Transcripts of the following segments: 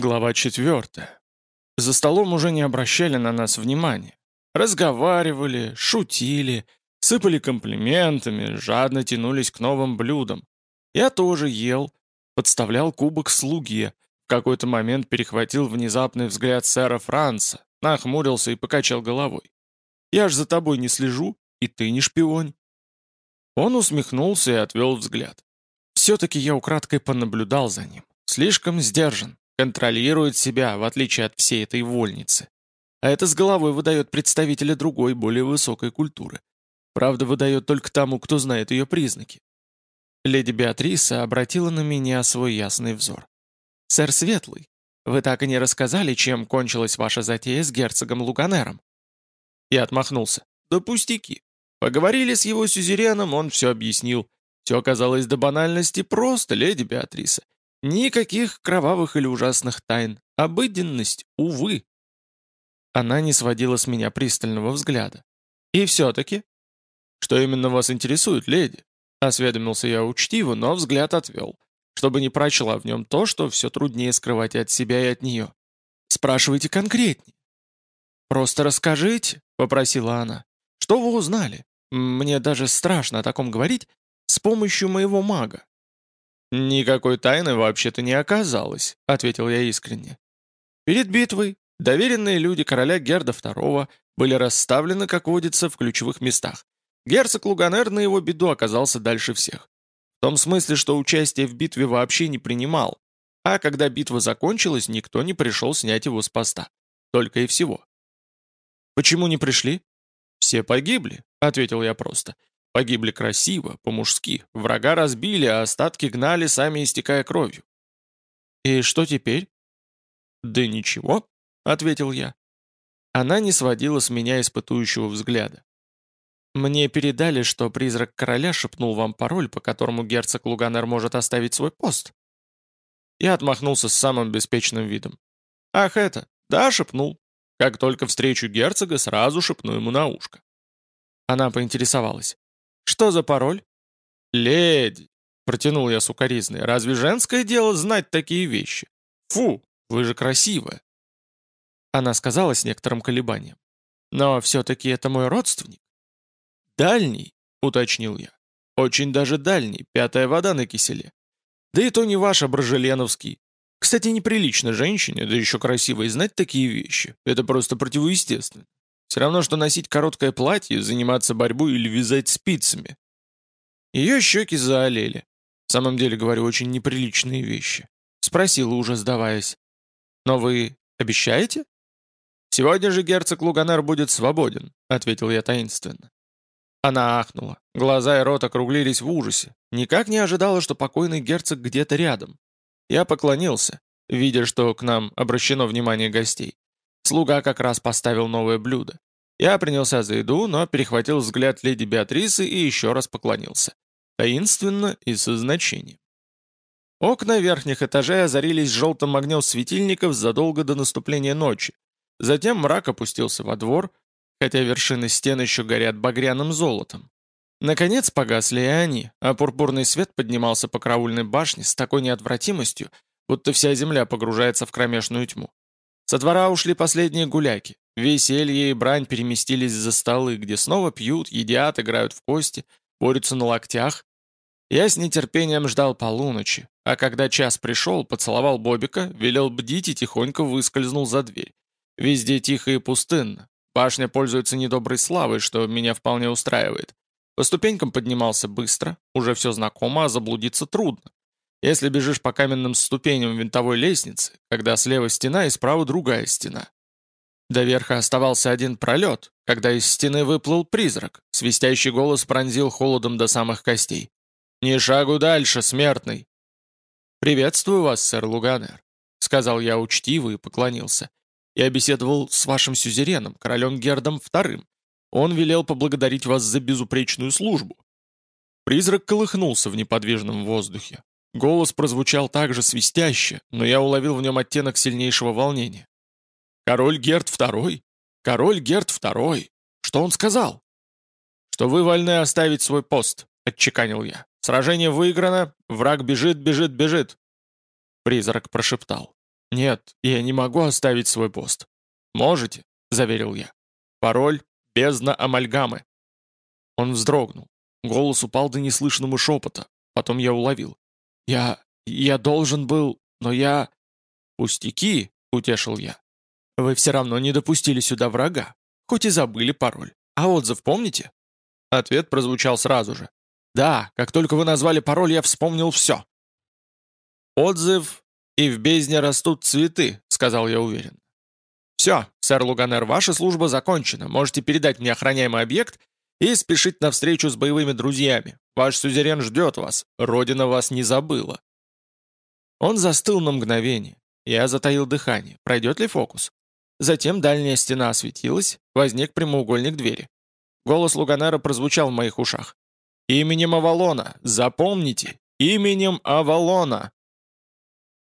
Глава четвертая. За столом уже не обращали на нас внимания. Разговаривали, шутили, сыпали комплиментами, жадно тянулись к новым блюдам. Я тоже ел, подставлял кубок слуге, в какой-то момент перехватил внезапный взгляд сэра Франца, нахмурился и покачал головой. «Я ж за тобой не слежу, и ты не шпионь». Он усмехнулся и отвел взгляд. Все-таки я украдкой понаблюдал за ним. Слишком сдержан, Контролирует себя, в отличие от всей этой вольницы. А это с головой выдает представителя другой, более высокой культуры. Правда, выдает только тому, кто знает ее признаки. Леди Беатриса обратила на меня свой ясный взор. «Сэр Светлый, вы так и не рассказали, чем кончилась ваша затея с герцогом Луганером?» Я отмахнулся. «Да пустяки. Поговорили с его сюзереном, он все объяснил. Все оказалось до банальности просто, леди Беатриса. Никаких кровавых или ужасных тайн. Обыденность, увы. Она не сводила с меня пристального взгляда. И все-таки... Что именно вас интересует, леди? Осведомился я учтиво, но взгляд отвел, чтобы не прочла в нем то, что все труднее скрывать от себя и от нее. Спрашивайте конкретнее. «Просто расскажите», — попросила она. «Что вы узнали? Мне даже страшно о таком говорить с помощью моего мага. «Никакой тайны вообще-то не оказалось», — ответил я искренне. Перед битвой доверенные люди короля Герда II были расставлены, как водится, в ключевых местах. Герцог Луганер на его беду оказался дальше всех. В том смысле, что участие в битве вообще не принимал, а когда битва закончилась, никто не пришел снять его с поста. Только и всего. «Почему не пришли?» «Все погибли», — ответил я просто. Погибли красиво, по-мужски. Врага разбили, а остатки гнали, сами истекая кровью. «И что теперь?» «Да ничего», — ответил я. Она не сводила с меня испытующего взгляда. «Мне передали, что призрак короля шепнул вам пароль, по которому герцог Луганер может оставить свой пост». Я отмахнулся с самым беспечным видом. «Ах это, да, шепнул. Как только встречу герцога, сразу шепну ему на ушко». Она поинтересовалась. «Что за пароль?» «Леди», — протянул я сукоризный, — «разве женское дело знать такие вещи? Фу, вы же красивая». Она сказала с некоторым колебанием. «Но все-таки это мой родственник». «Дальний», — уточнил я. «Очень даже дальний, пятая вода на киселе. Да и то не ваш, а Брожеленовский. Кстати, неприлично женщине, да еще красивой, знать такие вещи. Это просто противоестественно. Все равно, что носить короткое платье, заниматься борьбой или вязать спицами. Ее щеки заолели. В самом деле, говорю, очень неприличные вещи. Спросила уже, сдаваясь. «Но вы обещаете?» «Сегодня же герцог Луганер будет свободен», — ответил я таинственно. Она ахнула. Глаза и рот округлились в ужасе. Никак не ожидала, что покойный герцог где-то рядом. Я поклонился, видя, что к нам обращено внимание гостей. Слуга как раз поставил новое блюдо. Я принялся за еду, но перехватил взгляд леди Беатрисы и еще раз поклонился. Таинственно и со значением. Окна верхних этажей озарились желтым огнем светильников задолго до наступления ночи. Затем мрак опустился во двор, хотя вершины стен еще горят багряным золотом. Наконец погасли и они, а пурпурный свет поднимался по караульной башне с такой неотвратимостью, будто вся земля погружается в кромешную тьму. Со двора ушли последние гуляки. Веселье и брань переместились за столы, где снова пьют, едят, играют в кости, борются на локтях. Я с нетерпением ждал полуночи, а когда час пришел, поцеловал Бобика, велел бдить и тихонько выскользнул за дверь. Везде тихо и пустынно. Башня пользуется недоброй славой, что меня вполне устраивает. По ступенькам поднимался быстро, уже все знакомо, а заблудиться трудно. Если бежишь по каменным ступеням винтовой лестницы, когда слева стена и справа другая стена. До верха оставался один пролет, когда из стены выплыл призрак. Свистящий голос пронзил холодом до самых костей. «Ни шагу дальше, смертный!» «Приветствую вас, сэр Луганер», — сказал я учтиво и поклонился. «Я беседовал с вашим сюзереном, королем Гердом II. Он велел поблагодарить вас за безупречную службу». Призрак колыхнулся в неподвижном воздухе. Голос прозвучал так же свистяще, но я уловил в нем оттенок сильнейшего волнения. «Король Герд II? Король Герд II? Что он сказал?» «Что вы вольны оставить свой пост», — отчеканил я. «Сражение выиграно, враг бежит, бежит, бежит». Призрак прошептал. «Нет, я не могу оставить свой пост». «Можете», — заверил я. «Пароль — бездна амальгамы». Он вздрогнул. Голос упал до неслышного шепота. Потом я уловил. «Я... я должен был... но я...» «Пустяки», — утешил я. «Вы все равно не допустили сюда врага, хоть и забыли пароль. А отзыв помните?» Ответ прозвучал сразу же. «Да, как только вы назвали пароль, я вспомнил все». «Отзыв «И в бездне растут цветы», — сказал я уверенно. «Все, сэр Луганер, ваша служба закончена. Можете передать мне охраняемый объект и спешить на встречу с боевыми друзьями. Ваш сюзерен ждет вас. Родина вас не забыла». Он застыл на мгновение. Я затаил дыхание. Пройдет ли фокус? Затем дальняя стена осветилась, возник прямоугольник двери. Голос Луганера прозвучал в моих ушах. «Именем Авалона! Запомните! Именем Авалона!»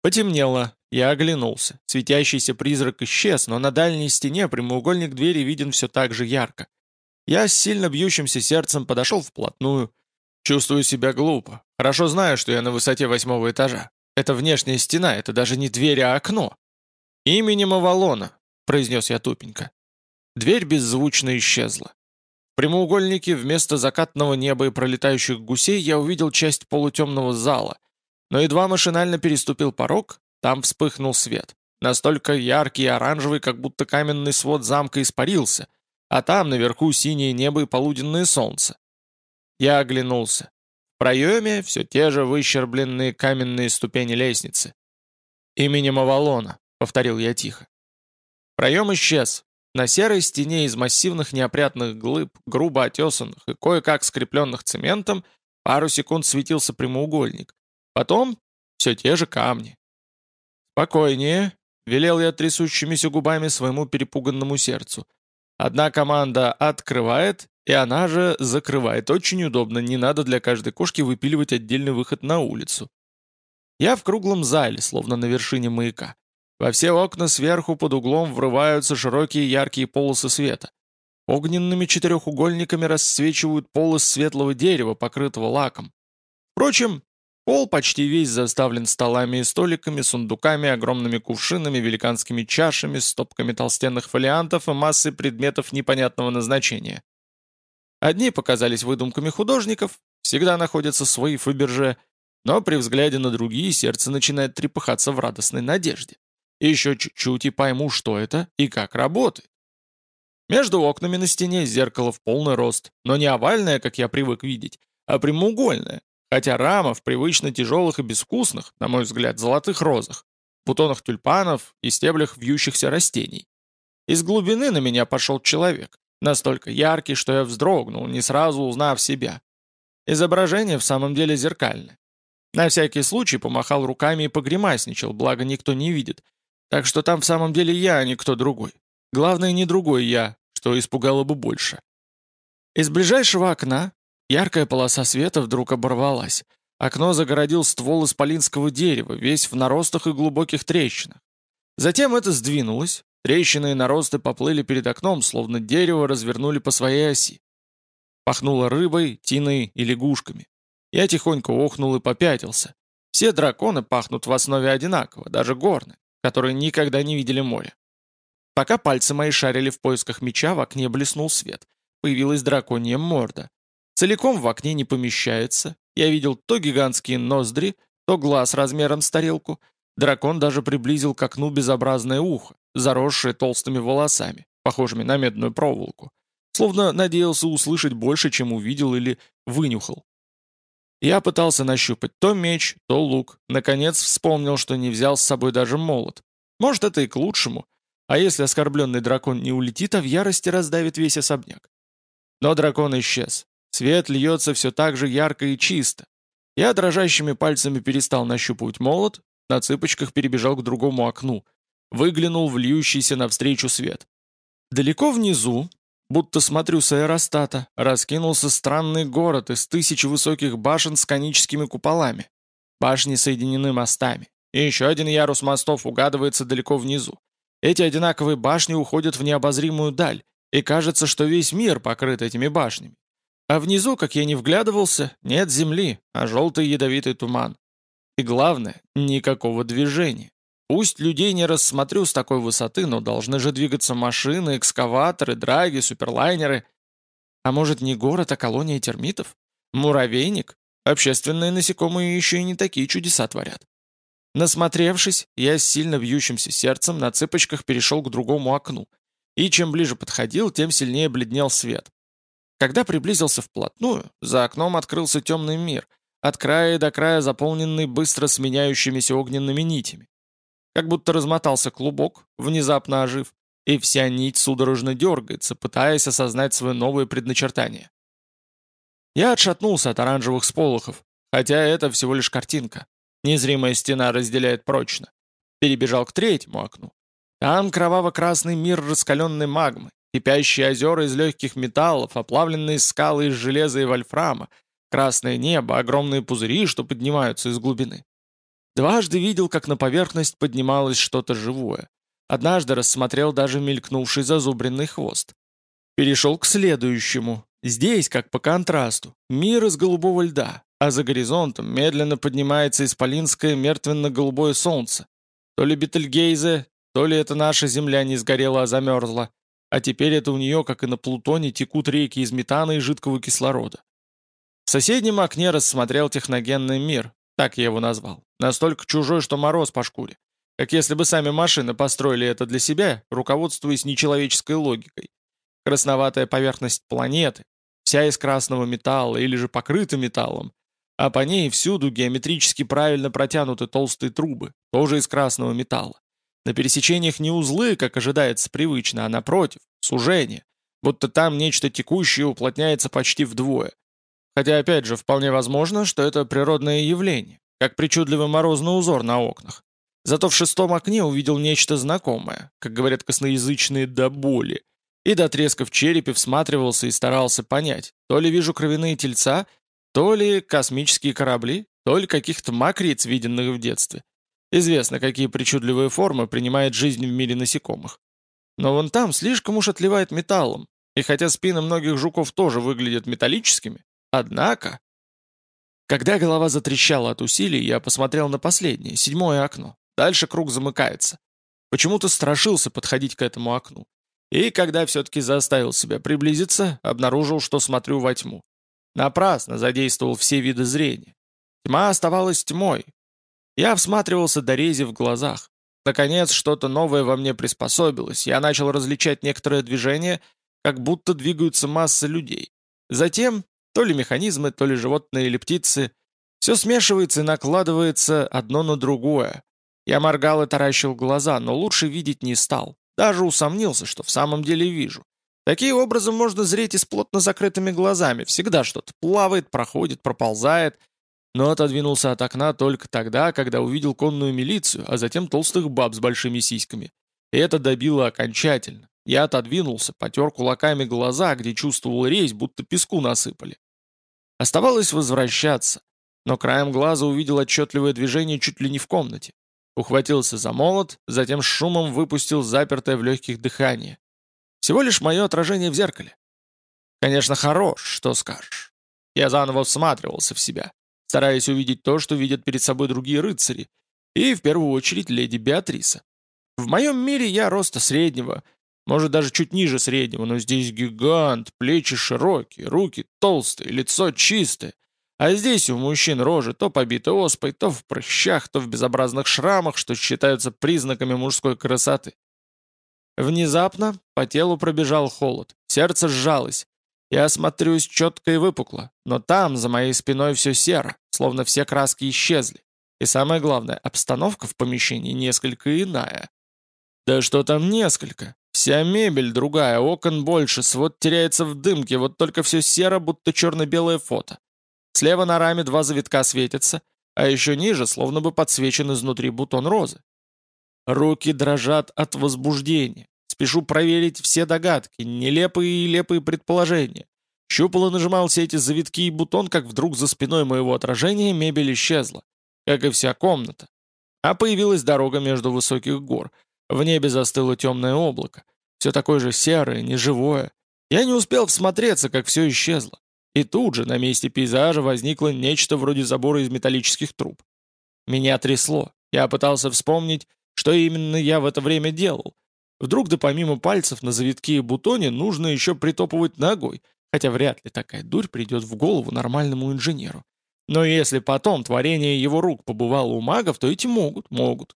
Потемнело. Я оглянулся. Светящийся призрак исчез, но на дальней стене прямоугольник двери виден все так же ярко. Я с сильно бьющимся сердцем подошел вплотную. Чувствую себя глупо. Хорошо знаю, что я на высоте восьмого этажа. Это внешняя стена, это даже не дверь, а окно. «Именем Авалона», — произнес я тупенько. Дверь беззвучно исчезла. В прямоугольнике вместо закатного неба и пролетающих гусей я увидел часть полутемного зала — но едва машинально переступил порог, там вспыхнул свет. Настолько яркий и оранжевый, как будто каменный свод замка испарился, а там наверху синее небо и полуденное солнце. Я оглянулся. В проеме все те же выщербленные каменные ступени лестницы. «Именем Авалона», — повторил я тихо. Проем исчез. На серой стене из массивных неопрятных глыб, грубо отесанных и кое-как скрепленных цементом, пару секунд светился прямоугольник, Потом все те же камни. «Спокойнее», — велел я трясущимися губами своему перепуганному сердцу. «Одна команда открывает, и она же закрывает. Очень удобно, не надо для каждой кошки выпиливать отдельный выход на улицу». Я в круглом зале, словно на вершине маяка. Во все окна сверху под углом врываются широкие яркие полосы света. Огненными четырехугольниками расцвечивают полос светлого дерева, покрытого лаком. Впрочем, Пол почти весь заставлен столами и столиками, сундуками, огромными кувшинами, великанскими чашами, стопками толстенных фолиантов и массой предметов непонятного назначения. Одни показались выдумками художников, всегда находятся свои Фаберже, но при взгляде на другие сердце начинает трепыхаться в радостной надежде. еще чуть-чуть и пойму, что это и как работает. Между окнами на стене зеркало в полный рост, но не овальное, как я привык видеть, а прямоугольное, хотя рама в привычно тяжелых и безвкусных, на мой взгляд, золотых розах, бутонах тюльпанов и стеблях вьющихся растений. Из глубины на меня пошел человек, настолько яркий, что я вздрогнул, не сразу узнав себя. Изображение в самом деле зеркальное. На всякий случай помахал руками и погремасничал, благо никто не видит. Так что там в самом деле я, а не кто другой. Главное, не другой я, что испугало бы больше. Из ближайшего окна, Яркая полоса света вдруг оборвалась. Окно загородил ствол исполинского дерева, весь в наростах и глубоких трещинах. Затем это сдвинулось, трещины и наросты поплыли перед окном, словно дерево развернули по своей оси. Пахнуло рыбой, тиной и лягушками. Я тихонько охнул и попятился. Все драконы пахнут в основе одинаково, даже горны, которые никогда не видели море. Пока пальцы мои шарили в поисках меча, в окне блеснул свет. Появилась драконья морда. Целиком в окне не помещается. Я видел то гигантские ноздри, то глаз размером с тарелку. Дракон даже приблизил к окну безобразное ухо, заросшее толстыми волосами, похожими на медную проволоку. Словно надеялся услышать больше, чем увидел или вынюхал. Я пытался нащупать то меч, то лук. Наконец вспомнил, что не взял с собой даже молот. Может, это и к лучшему. А если оскорбленный дракон не улетит, а в ярости раздавит весь особняк? Но дракон исчез. Свет льется все так же ярко и чисто. Я дрожащими пальцами перестал нащупывать молот, на цыпочках перебежал к другому окну, выглянул в льющийся навстречу свет. Далеко внизу, будто смотрю с аэростата, раскинулся странный город из тысячи высоких башен с коническими куполами. Башни соединены мостами. И еще один ярус мостов угадывается далеко внизу. Эти одинаковые башни уходят в необозримую даль, и кажется, что весь мир покрыт этими башнями. А внизу, как я не вглядывался, нет земли, а желтый ядовитый туман. И главное, никакого движения. Пусть людей не рассмотрю с такой высоты, но должны же двигаться машины, экскаваторы, драги, суперлайнеры. А может, не город, а колония термитов? Муравейник? Общественные насекомые еще и не такие чудеса творят. Насмотревшись, я с сильно бьющимся сердцем на цыпочках перешел к другому окну, и чем ближе подходил, тем сильнее бледнел свет. Когда приблизился вплотную, за окном открылся темный мир, от края до края заполненный быстро сменяющимися огненными нитями. Как будто размотался клубок, внезапно ожив, и вся нить судорожно дергается, пытаясь осознать свое новое предначертание. Я отшатнулся от оранжевых сполохов, хотя это всего лишь картинка. Незримая стена разделяет прочно. Перебежал к третьему окну. Там кроваво-красный мир раскаленной магмы, кипящие озера из легких металлов, оплавленные скалы из железа и вольфрама, красное небо, огромные пузыри, что поднимаются из глубины. Дважды видел, как на поверхность поднималось что-то живое. Однажды рассмотрел даже мелькнувший зазубренный хвост. Перешел к следующему. Здесь, как по контрасту, мир из голубого льда, а за горизонтом медленно поднимается исполинское мертвенно-голубое солнце. То ли Бетельгейзе, то ли это наша земля не сгорела, а замерзла. А теперь это у нее, как и на Плутоне, текут реки из метана и жидкого кислорода. В соседнем окне рассмотрел техногенный мир, так я его назвал. Настолько чужой, что мороз по шкуре. Как если бы сами машины построили это для себя, руководствуясь нечеловеческой логикой. Красноватая поверхность планеты, вся из красного металла или же покрыта металлом, а по ней всюду геометрически правильно протянуты толстые трубы, тоже из красного металла. На пересечениях не узлы, как ожидается привычно, а напротив, сужение, будто там нечто текущее уплотняется почти вдвое. Хотя, опять же, вполне возможно, что это природное явление, как причудливый морозный узор на окнах. Зато в шестом окне увидел нечто знакомое, как говорят косноязычные до боли, и до треска в черепе всматривался и старался понять, то ли вижу кровяные тельца, то ли космические корабли, то ли каких-то макриц, виденных в детстве. Известно, какие причудливые формы принимает жизнь в мире насекомых. Но вон там слишком уж отливает металлом, и хотя спины многих жуков тоже выглядят металлическими, Однако... Когда голова затрещала от усилий, я посмотрел на последнее, седьмое окно. Дальше круг замыкается. Почему-то страшился подходить к этому окну. И когда все-таки заставил себя приблизиться, обнаружил, что смотрю во тьму. Напрасно задействовал все виды зрения. Тьма оставалась тьмой. Я всматривался до рези в глазах. Наконец, что-то новое во мне приспособилось. Я начал различать некоторые движения, как будто двигаются массы людей. Затем то ли механизмы, то ли животные или птицы. Все смешивается и накладывается одно на другое. Я моргал и таращил глаза, но лучше видеть не стал. Даже усомнился, что в самом деле вижу. Таким образом можно зреть и с плотно закрытыми глазами. Всегда что-то плавает, проходит, проползает. Но отодвинулся от окна только тогда, когда увидел конную милицию, а затем толстых баб с большими сиськами. И это добило окончательно. Я отодвинулся, потер кулаками глаза, где чувствовал резь, будто песку насыпали. Оставалось возвращаться, но краем глаза увидел отчетливое движение чуть ли не в комнате. Ухватился за молот, затем с шумом выпустил запертое в легких дыхание. Всего лишь мое отражение в зеркале. Конечно, хорош, что скажешь. Я заново всматривался в себя, стараясь увидеть то, что видят перед собой другие рыцари, и в первую очередь леди Беатриса. В моем мире я роста среднего, может, даже чуть ниже среднего, но здесь гигант, плечи широкие, руки толстые, лицо чистое. А здесь у мужчин рожи то побиты оспой, то в прыщах, то в безобразных шрамах, что считаются признаками мужской красоты. Внезапно по телу пробежал холод, сердце сжалось. Я осмотрюсь четко и выпукло, но там, за моей спиной, все серо, словно все краски исчезли. И самое главное, обстановка в помещении несколько иная. Да что там несколько? Вся мебель другая, окон больше, свод теряется в дымке, вот только все серо, будто черно-белое фото. Слева на раме два завитка светятся, а еще ниже словно бы подсвечен изнутри бутон розы. Руки дрожат от возбуждения. Спешу проверить все догадки, нелепые и лепые предположения. Щупало нажимал все эти завитки и бутон, как вдруг за спиной моего отражения мебель исчезла, как и вся комната. А появилась дорога между высоких гор — в небе застыло темное облако, все такое же серое, неживое. Я не успел всмотреться, как все исчезло. И тут же на месте пейзажа возникло нечто вроде забора из металлических труб. Меня трясло. Я пытался вспомнить, что именно я в это время делал. Вдруг да помимо пальцев на завитки и бутоне нужно еще притопывать ногой, хотя вряд ли такая дурь придет в голову нормальному инженеру. Но если потом творение его рук побывало у магов, то эти могут, могут.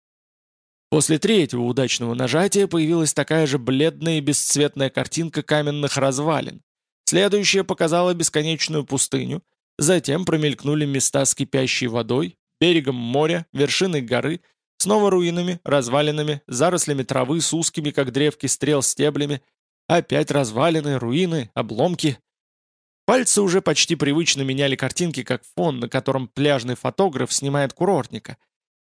После третьего удачного нажатия появилась такая же бледная и бесцветная картинка каменных развалин. Следующая показала бесконечную пустыню, затем промелькнули места с кипящей водой, берегом моря, вершиной горы, снова руинами, развалинами, зарослями травы с узкими, как древки стрел, стеблями, опять развалины, руины, обломки. Пальцы уже почти привычно меняли картинки, как фон, на котором пляжный фотограф снимает курортника.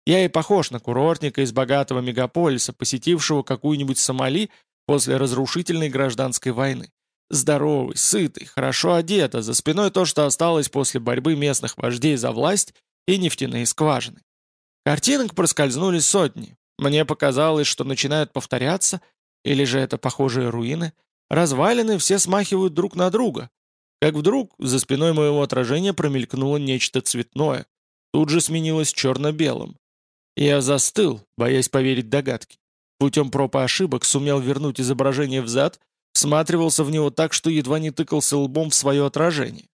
Я и похож на курортника из богатого мегаполиса, посетившего какую-нибудь Сомали после разрушительной гражданской войны. Здоровый, сытый, хорошо одет, за спиной то, что осталось после борьбы местных вождей за власть и нефтяные скважины. Картинок проскользнули сотни. Мне показалось, что начинают повторяться, или же это похожие руины. Развалины все смахивают друг на друга. Как вдруг за спиной моего отражения промелькнуло нечто цветное. Тут же сменилось черно-белым. Я застыл, боясь поверить догадке. Путем проб и ошибок сумел вернуть изображение взад, всматривался в него так, что едва не тыкался лбом в свое отражение.